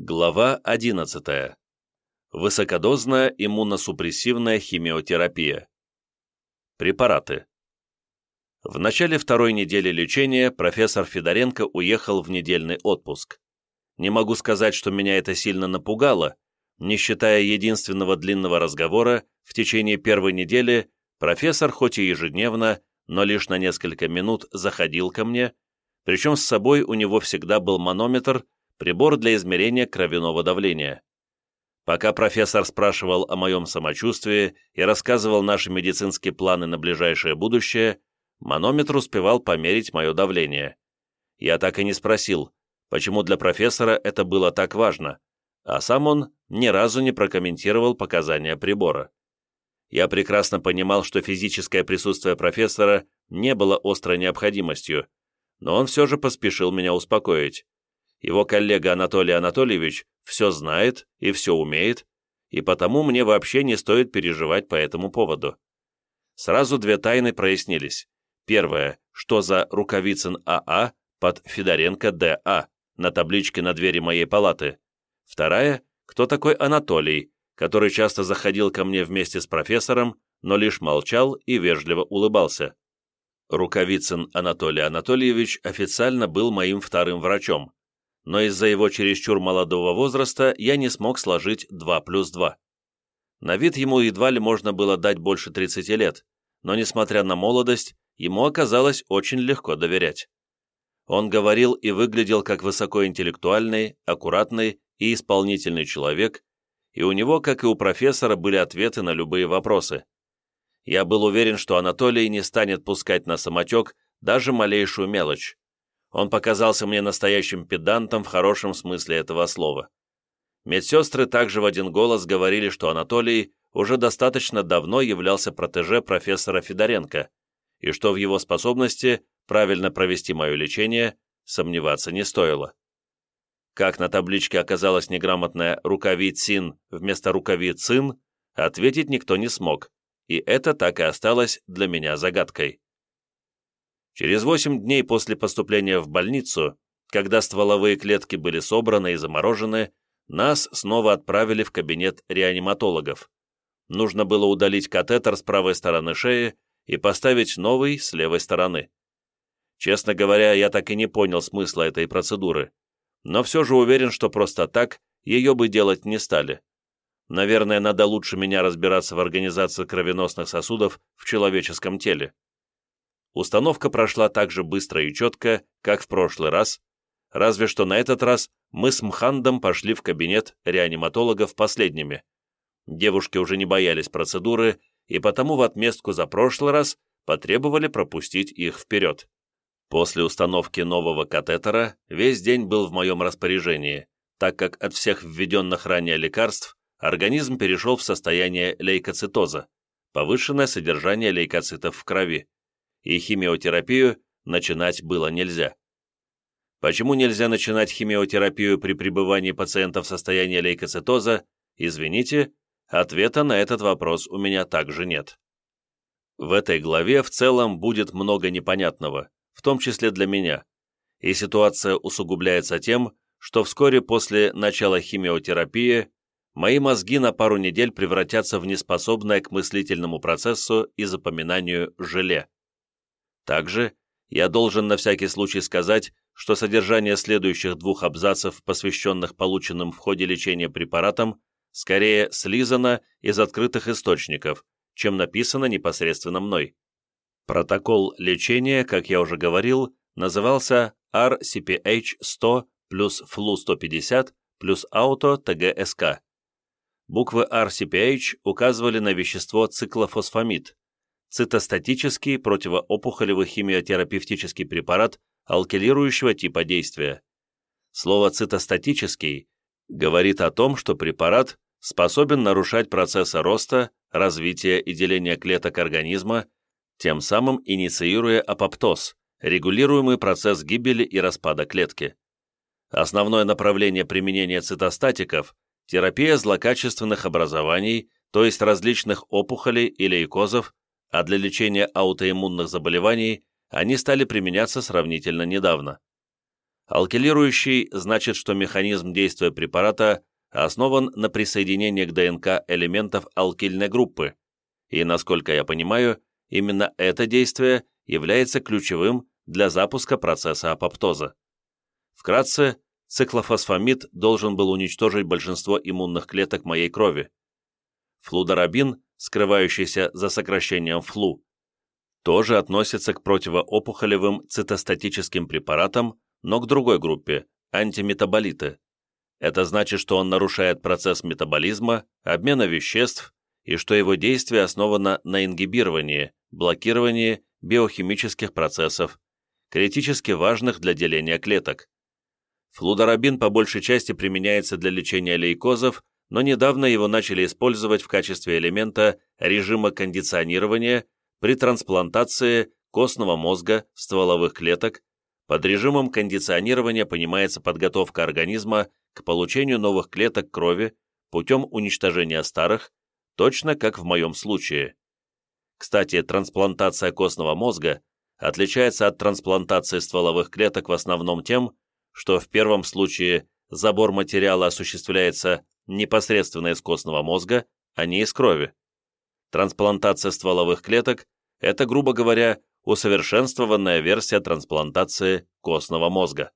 Глава 11. Высокодозная иммуносупрессивная химиотерапия. Препараты. В начале второй недели лечения профессор Федоренко уехал в недельный отпуск. Не могу сказать, что меня это сильно напугало, не считая единственного длинного разговора, в течение первой недели профессор хоть и ежедневно, но лишь на несколько минут заходил ко мне, причем с собой у него всегда был манометр – прибор для измерения кровяного давления. Пока профессор спрашивал о моем самочувствии и рассказывал наши медицинские планы на ближайшее будущее, манометр успевал померить мое давление. Я так и не спросил, почему для профессора это было так важно, а сам он ни разу не прокомментировал показания прибора. Я прекрасно понимал, что физическое присутствие профессора не было острой необходимостью, но он все же поспешил меня успокоить его коллега Анатолий Анатольевич все знает и все умеет, и потому мне вообще не стоит переживать по этому поводу. Сразу две тайны прояснились. Первое, что за Рукавицын АА под Федоренко ДА на табличке на двери моей палаты. Вторая, кто такой Анатолий, который часто заходил ко мне вместе с профессором, но лишь молчал и вежливо улыбался. Рукавицын Анатолий Анатольевич официально был моим вторым врачом, но из-за его чересчур молодого возраста я не смог сложить 2 плюс 2. На вид ему едва ли можно было дать больше 30 лет, но, несмотря на молодость, ему оказалось очень легко доверять. Он говорил и выглядел как высокоинтеллектуальный, аккуратный и исполнительный человек, и у него, как и у профессора, были ответы на любые вопросы. Я был уверен, что Анатолий не станет пускать на самотек даже малейшую мелочь, он показался мне настоящим педантом в хорошем смысле этого слова. Медсестры также в один голос говорили, что Анатолий уже достаточно давно являлся протеже профессора Федоренко, и что в его способности правильно провести мое лечение сомневаться не стоило. Как на табличке оказалось неграмотное «рукавицин» вместо «рукавицин», ответить никто не смог, и это так и осталось для меня загадкой. Через восемь дней после поступления в больницу, когда стволовые клетки были собраны и заморожены, нас снова отправили в кабинет реаниматологов. Нужно было удалить катетер с правой стороны шеи и поставить новый с левой стороны. Честно говоря, я так и не понял смысла этой процедуры, но все же уверен, что просто так ее бы делать не стали. Наверное, надо лучше меня разбираться в организации кровеносных сосудов в человеческом теле. Установка прошла так же быстро и четко, как в прошлый раз, разве что на этот раз мы с Мхандом пошли в кабинет реаниматологов последними. Девушки уже не боялись процедуры, и потому в отместку за прошлый раз потребовали пропустить их вперед. После установки нового катетера весь день был в моем распоряжении, так как от всех введенных ранее лекарств организм перешел в состояние лейкоцитоза, повышенное содержание лейкоцитов в крови и химиотерапию начинать было нельзя. Почему нельзя начинать химиотерапию при пребывании пациента в состоянии лейкоцитоза, извините, ответа на этот вопрос у меня также нет. В этой главе в целом будет много непонятного, в том числе для меня, и ситуация усугубляется тем, что вскоре после начала химиотерапии мои мозги на пару недель превратятся в неспособное к мыслительному процессу и запоминанию желе. Также я должен на всякий случай сказать, что содержание следующих двух абзацев, посвященных полученным в ходе лечения препаратам, скорее слизано из открытых источников, чем написано непосредственно мной. Протокол лечения, как я уже говорил, назывался RCPH-100 плюс FLU-150 плюс ауто-ТГСК. Буквы RCPH указывали на вещество циклофосфамид, цитостатический противоопухолевый химиотерапевтический препарат алкилирующего типа действия. Слово «цитостатический» говорит о том, что препарат способен нарушать процессы роста, развития и деления клеток организма, тем самым инициируя апоптоз, регулируемый процесс гибели и распада клетки. Основное направление применения цитостатиков – терапия злокачественных образований, то есть различных опухолей и лейкозов, а для лечения аутоиммунных заболеваний они стали применяться сравнительно недавно. Алкилирующий значит, что механизм действия препарата основан на присоединении к ДНК элементов алкильной группы, и, насколько я понимаю, именно это действие является ключевым для запуска процесса апоптоза. Вкратце, циклофосфамид должен был уничтожить большинство иммунных клеток моей крови. Флудорабин, скрывающийся за сокращением ФЛУ, тоже относится к противоопухолевым цитостатическим препаратам, но к другой группе – антиметаболиты. Это значит, что он нарушает процесс метаболизма, обмена веществ и что его действие основано на ингибировании, блокировании биохимических процессов, критически важных для деления клеток. Флудорабин по большей части применяется для лечения лейкозов, но недавно его начали использовать в качестве элемента режима кондиционирования при трансплантации костного мозга, стволовых клеток. Под режимом кондиционирования понимается подготовка организма к получению новых клеток крови путем уничтожения старых, точно как в моем случае. Кстати, трансплантация костного мозга отличается от трансплантации стволовых клеток в основном тем, что в первом случае забор материала осуществляется непосредственно из костного мозга, а не из крови. Трансплантация стволовых клеток – это, грубо говоря, усовершенствованная версия трансплантации костного мозга.